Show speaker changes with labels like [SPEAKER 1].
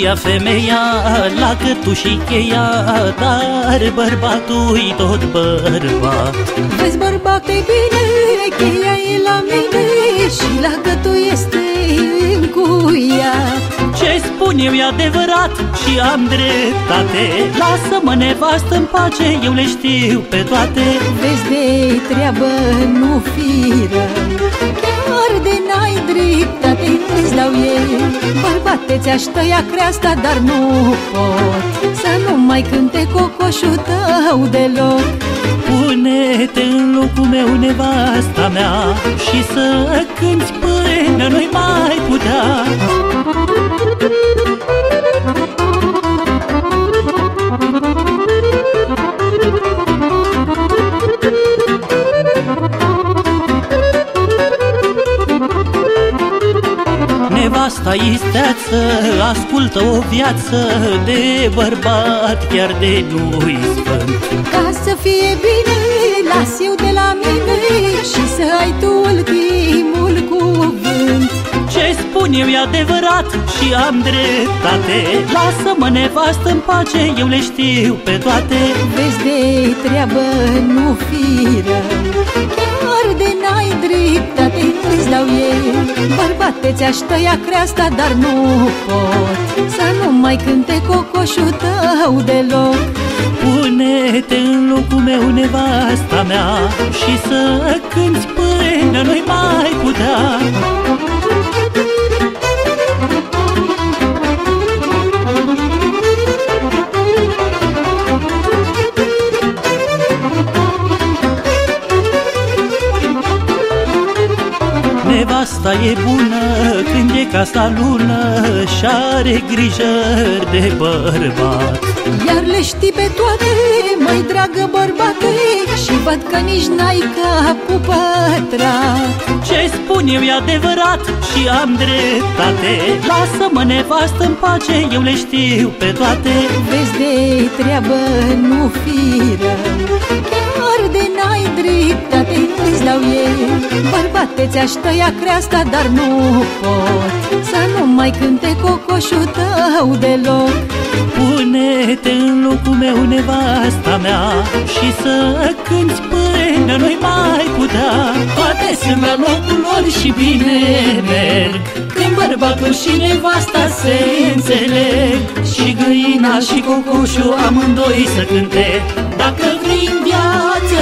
[SPEAKER 1] fia femeia la cătușii cheia Dar bărbatul-i tot bărbat.
[SPEAKER 2] Vezi bărbate bine, cheia e la mine Și la gătul este încuiat
[SPEAKER 1] Ce spun eu e adevărat și am dreptate. Lasă-mă nevastă în pace, eu le știu pe toate.
[SPEAKER 2] Vezi de treabă, nu fi rău Chiar de n-ai dreptate, ți-aș tăia creasta, dar nu pot Să nu mai cânte cocoșul tău deloc.
[SPEAKER 1] Pune-te în locul meu, nevasta mea Și să cânti până nu-i mai putea Nevasta isteață ascultă o viață de bărbat, chiar de nu-i sfânt.
[SPEAKER 2] Ca să fie bine, las eu de la mine Și să ai tu ultimul cuvânt.
[SPEAKER 1] Ce spun eu e adevărat și am dreptate. Lasă-mă nevastă în pace, eu le știu pe toate.
[SPEAKER 2] Vezi de treabă, nu fi rău. Chiar de n-ai dreptate, îți dau ei. Bărbate, ți-aș tăia creasta, dar nu pot Să nu mai cânte cocoșul tău deloc.
[SPEAKER 1] Pune-te în locul meu, nevasta mea Și să cânti până Nevasta e bună când e casa lună Și are grijă de bărbat.
[SPEAKER 2] Iar le știi pe toate, mai dragă bărbate Și văd că nici n-ai capul pătrat.
[SPEAKER 1] Ce spun eu e adevărat și am dreptate. Lasă-mă nevastă în pace, eu le știu pe toate.
[SPEAKER 2] Vezi de treabă, nu fi rău. Chiar ți-aș tăia creasta, dar nu pot. Să nu mai cânte cocoșul tău deloc.
[SPEAKER 1] Pune-te în locul meu, nevasta mea Și să cânti până nu-i mai putea. Toate sunt la locul lor și bine merg. Când bărbatul și nevasta se înțeleg Și găina și cocoșul amândoi să cânte. Dacă vrei în viață